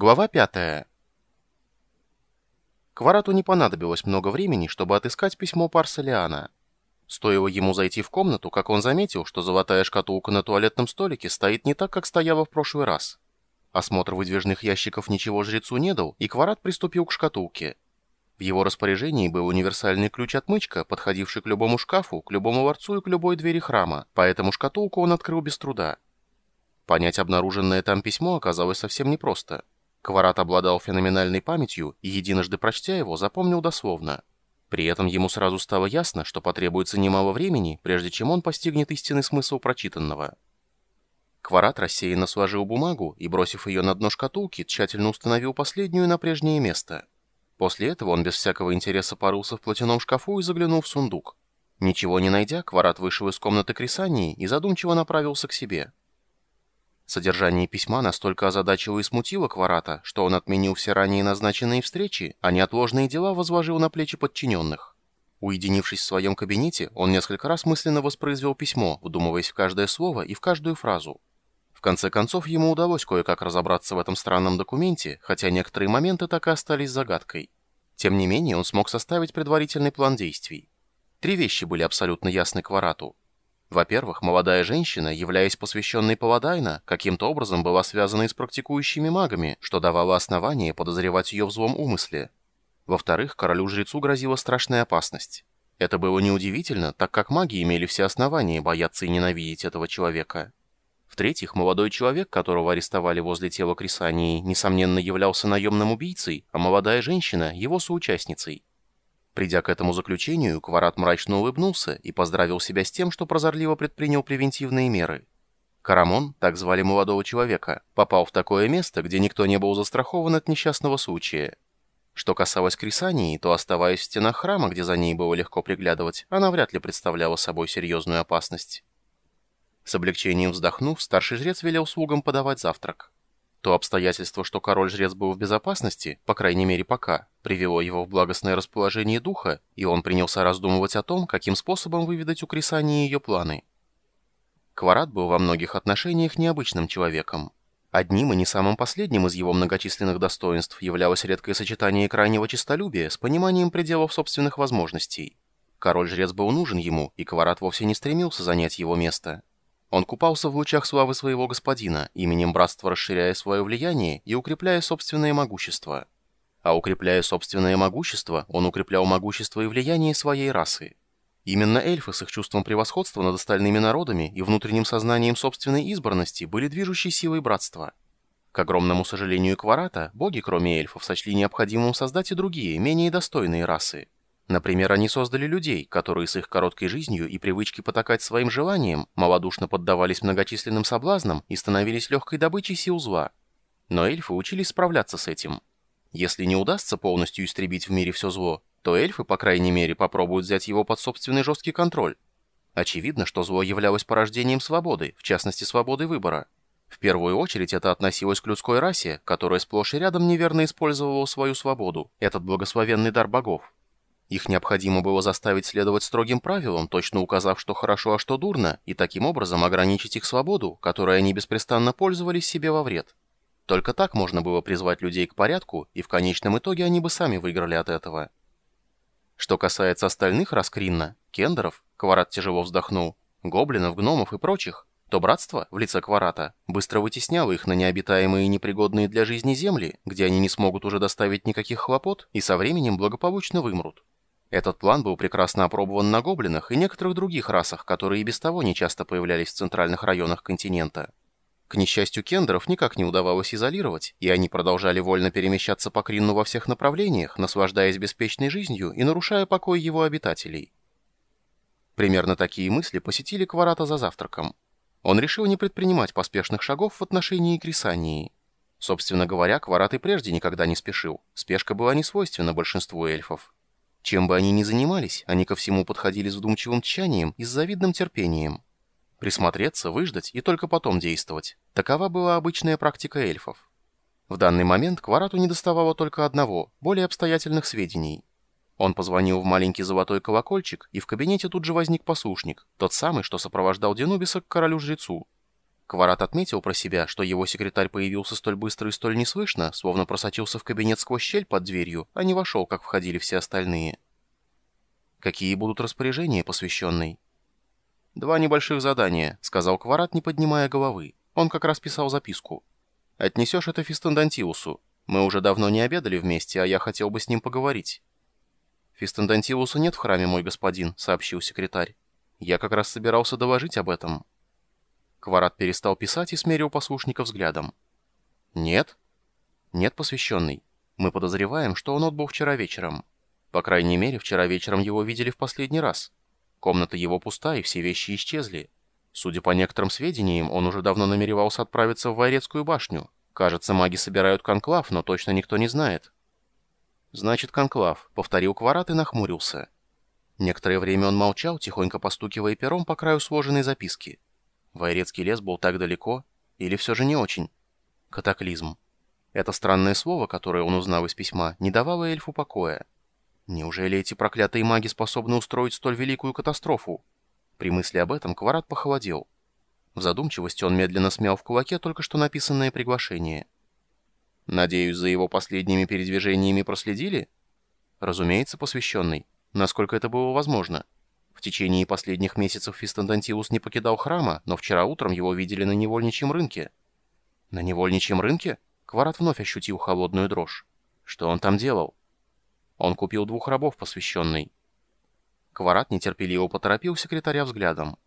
Глава 5. Кварату не понадобилось много времени, чтобы отыскать письмо Парселиана. Стоило ему зайти в комнату, как он заметил, что золотая шкатулка на туалетном столике стоит не так, как стояла в прошлый раз. Осмотр выдвижных ящиков ничего жрецу не дал, и Кварат приступил к шкатулке. В его распоряжении был универсальный ключ-отмычка, подходивший к любому шкафу, к любому ларцу и к любой двери храма, поэтому шкатулку он открыл без труда. Понять обнаруженное там письмо оказалось совсем непросто. Кварат обладал феноменальной памятью и, единожды прочтя его, запомнил дословно. При этом ему сразу стало ясно, что потребуется немало времени, прежде чем он постигнет истинный смысл прочитанного. Кварат рассеянно сложил бумагу и, бросив ее на дно шкатулки, тщательно установил последнюю на прежнее место. После этого он без всякого интереса порылся в платяном шкафу и заглянул в сундук. Ничего не найдя, Кварат вышел из комнаты Крисании и задумчиво направился к себе. Содержание письма настолько озадачило и смутило Кварата, что он отменил все ранее назначенные встречи, а неотложные дела возложил на плечи подчиненных. Уединившись в своем кабинете, он несколько раз мысленно воспроизвел письмо, вдумываясь в каждое слово и в каждую фразу. В конце концов, ему удалось кое-как разобраться в этом странном документе, хотя некоторые моменты так и остались загадкой. Тем не менее, он смог составить предварительный план действий. Три вещи были абсолютно ясны Кварату. Во-первых, молодая женщина, являясь посвященной Паладайна, каким-то образом была связана с практикующими магами, что давало основание подозревать ее в злом умысле. Во-вторых, королю-жрецу грозила страшная опасность. Это было неудивительно, так как маги имели все основания бояться и ненавидеть этого человека. В-третьих, молодой человек, которого арестовали возле тела Крисании, несомненно являлся наемным убийцей, а молодая женщина – его соучастницей. Придя к этому заключению, Кварат мрачно улыбнулся и поздравил себя с тем, что прозорливо предпринял превентивные меры. Карамон, так звали молодого человека, попал в такое место, где никто не был застрахован от несчастного случая. Что касалось Крисании, то, оставаясь в стенах храма, где за ней было легко приглядывать, она вряд ли представляла собой серьезную опасность. С облегчением вздохнув, старший жрец велел слугам подавать завтрак. То обстоятельство, что король-жрец был в безопасности, по крайней мере пока, привело его в благостное расположение духа, и он принялся раздумывать о том, каким способом выведать у Крисании ее планы. Кварат был во многих отношениях необычным человеком. Одним и не самым последним из его многочисленных достоинств являлось редкое сочетание крайнего честолюбия с пониманием пределов собственных возможностей. Король-жрец был нужен ему, и Кварат вовсе не стремился занять его место. Он купался в лучах славы своего господина, именем братства расширяя свое влияние и укрепляя собственное могущество. А укрепляя собственное могущество, он укреплял могущество и влияние своей расы. Именно эльфы с их чувством превосходства над остальными народами и внутренним сознанием собственной избранности были движущей силой братства. К огромному сожалению Кварата, боги, кроме эльфов, сочли необходимым создать и другие, менее достойные расы. Например, они создали людей, которые с их короткой жизнью и привычкой потакать своим желаниям малодушно поддавались многочисленным соблазнам и становились легкой добычей сил зла. Но эльфы учились справляться с этим. Если не удастся полностью истребить в мире все зло, то эльфы, по крайней мере, попробуют взять его под собственный жесткий контроль. Очевидно, что зло являлось порождением свободы, в частности свободы выбора. В первую очередь это относилось к людской расе, которая сплошь и рядом неверно использовала свою свободу, этот благословенный дар богов. Их необходимо было заставить следовать строгим правилам, точно указав, что хорошо, а что дурно, и таким образом ограничить их свободу, которой они беспрестанно пользовались себе во вред. Только так можно было призвать людей к порядку, и в конечном итоге они бы сами выиграли от этого. Что касается остальных раскринна, кендеров, Кварат тяжело вздохнул, гоблинов, гномов и прочих, то братство, в лице Кварата, быстро вытесняло их на необитаемые и непригодные для жизни земли, где они не смогут уже доставить никаких хлопот и со временем благополучно вымрут. Этот план был прекрасно опробован на гоблинах и некоторых других расах, которые и без того нечасто появлялись в центральных районах континента. К несчастью, кендеров никак не удавалось изолировать, и они продолжали вольно перемещаться по Кринну во всех направлениях, наслаждаясь беспечной жизнью и нарушая покой его обитателей. Примерно такие мысли посетили Кварата за завтраком. Он решил не предпринимать поспешных шагов в отношении Крисании. Собственно говоря, Кварат и прежде никогда не спешил. Спешка была не свойственна большинству эльфов. Чем бы они ни занимались, они ко всему подходили с вдумчивым тщанием и с завидным терпением. Присмотреться, выждать и только потом действовать. Такова была обычная практика эльфов. В данный момент Кварату не доставало только одного, более обстоятельных сведений. Он позвонил в маленький золотой колокольчик, и в кабинете тут же возник послушник, тот самый, что сопровождал Денубиса к королю-жрецу. Кварат отметил про себя, что его секретарь появился столь быстро и столь неслышно, словно просочился в кабинет сквозь щель под дверью, а не вошел, как входили все остальные. «Какие будут распоряжения, посвященный?» «Два небольших задания», — сказал Кварат, не поднимая головы. Он как раз писал записку. «Отнесешь это Фистендантиусу. Мы уже давно не обедали вместе, а я хотел бы с ним поговорить». «Фистендантиуса нет в храме, мой господин», — сообщил секретарь. «Я как раз собирался доложить об этом». Кварат перестал писать и смерил послушника взглядом. «Нет?» «Нет, посвященный. Мы подозреваем, что он отбыл вчера вечером. По крайней мере, вчера вечером его видели в последний раз. Комната его пуста, и все вещи исчезли. Судя по некоторым сведениям, он уже давно намеревался отправиться в Вайрецкую башню. Кажется, маги собирают конклав, но точно никто не знает». «Значит, конклав», — повторил Кварат и нахмурился. Некоторое время он молчал, тихонько постукивая пером по краю сложенной записки. Вайрецкий лес был так далеко? Или все же не очень? Катаклизм. Это странное слово, которое он узнал из письма, не давало эльфу покоя. Неужели эти проклятые маги способны устроить столь великую катастрофу? При мысли об этом Кварат похолодел. В задумчивости он медленно смял в кулаке только что написанное приглашение. «Надеюсь, за его последними передвижениями проследили?» «Разумеется, посвященный. Насколько это было возможно?» В течение последних месяцев Фистандантиус не покидал храма, но вчера утром его видели на невольничьем рынке. На невольничьем рынке? Кварат вновь ощутил холодную дрожь. Что он там делал? Он купил двух рабов, посвященный. Кварат нетерпеливо поторопил секретаря взглядом.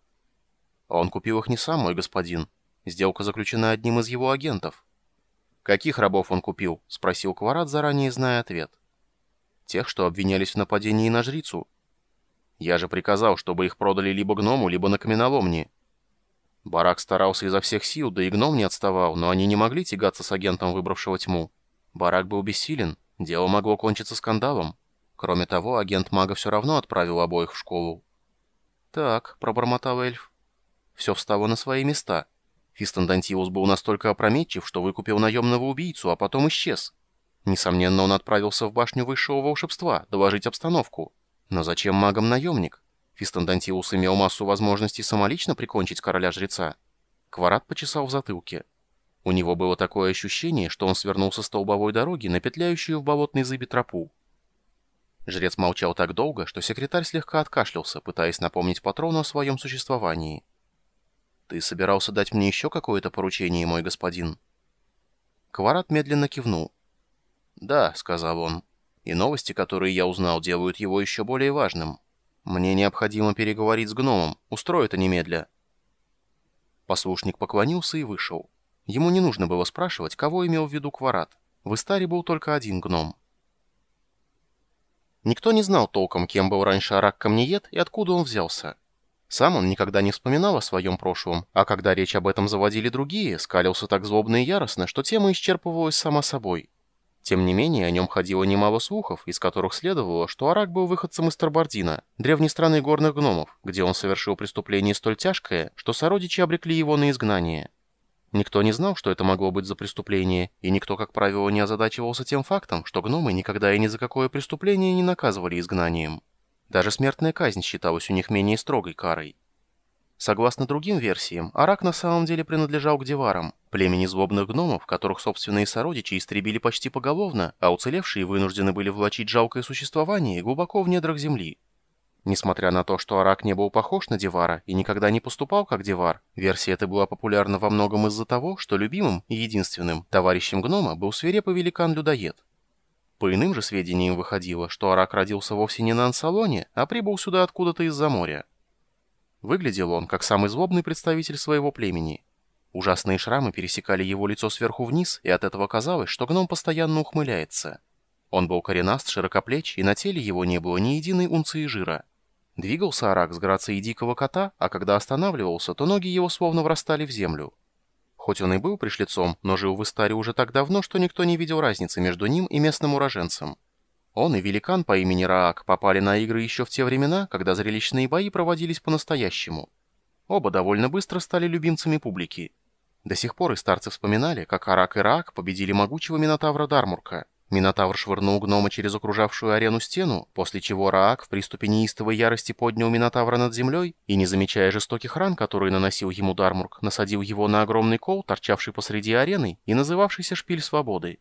Он купил их не сам, мой господин. Сделка заключена одним из его агентов. «Каких рабов он купил?» — спросил Кварат, заранее зная ответ. «Тех, что обвинялись в нападении на жрицу», я же приказал, чтобы их продали либо гному, либо на каменоломне. Барак старался изо всех сил, да и гном не отставал, но они не могли тягаться с агентом, выбравшего тьму. Барак был бессилен, дело могло кончиться скандалом. Кроме того, агент мага все равно отправил обоих в школу. «Так», — пробормотал эльф. Все встало на свои места. Фистандантиус был настолько опрометчив, что выкупил наемного убийцу, а потом исчез. Несомненно, он отправился в башню высшего волшебства, доложить обстановку. Но зачем магам наемник? Фистандантиус имел массу возможностей самолично прикончить короля-жреца. Кварат почесал в затылке. У него было такое ощущение, что он свернул со столбовой дороги на петляющую в болотной зыбе тропу. Жрец молчал так долго, что секретарь слегка откашлялся, пытаясь напомнить патрону о своем существовании. «Ты собирался дать мне еще какое-то поручение, мой господин?» Кварат медленно кивнул. «Да», — сказал он. И новости, которые я узнал, делают его еще более важным. Мне необходимо переговорить с гномом. Устрой это немедля». Послушник поклонился и вышел. Ему не нужно было спрашивать, кого имел в виду Кварат. В Истаре был только один гном. Никто не знал толком, кем был раньше Арак Камнеед и откуда он взялся. Сам он никогда не вспоминал о своем прошлом, а когда речь об этом заводили другие, скалился так злобно и яростно, что тема исчерпывалась сама собой. Тем не менее, о нем ходило немало слухов, из которых следовало, что Арак был выходцем из Тарбардина, древней страны горных гномов, где он совершил преступление столь тяжкое, что сородичи обрекли его на изгнание. Никто не знал, что это могло быть за преступление, и никто, как правило, не озадачивался тем фактом, что гномы никогда и ни за какое преступление не наказывали изгнанием. Даже смертная казнь считалась у них менее строгой карой. Согласно другим версиям, Арак на самом деле принадлежал к Деварам, племени злобных гномов, которых собственные сородичи истребили почти поголовно, а уцелевшие вынуждены были влачить жалкое существование глубоко в недрах земли. Несмотря на то, что Арак не был похож на Девара и никогда не поступал как Девар, версия эта была популярна во многом из-за того, что любимым и единственным товарищем гнома был свирепый великан-людоед. По иным же сведениям выходило, что Арак родился вовсе не на Ансалоне, а прибыл сюда откуда-то из-за моря. Выглядел он, как самый злобный представитель своего племени. Ужасные шрамы пересекали его лицо сверху вниз, и от этого казалось, что гном постоянно ухмыляется. Он был коренаст, широкоплеч, и на теле его не было ни единой унции жира. Двигался Арак с грацией дикого кота, а когда останавливался, то ноги его словно врастали в землю. Хоть он и был пришлицом, но жил в Истаре уже так давно, что никто не видел разницы между ним и местным уроженцем. Он и великан по имени Раак попали на игры еще в те времена, когда зрелищные бои проводились по-настоящему. Оба довольно быстро стали любимцами публики. До сих пор и старцы вспоминали, как Арак и Раак победили могучего Минотавра Дармурка. Минотавр швырнул гнома через окружавшую арену стену, после чего Раак в приступе неистовой ярости поднял Минотавра над землей и, не замечая жестоких ран, которые наносил ему Дармург, насадил его на огромный кол, торчавший посреди арены и называвшийся Шпиль Свободы.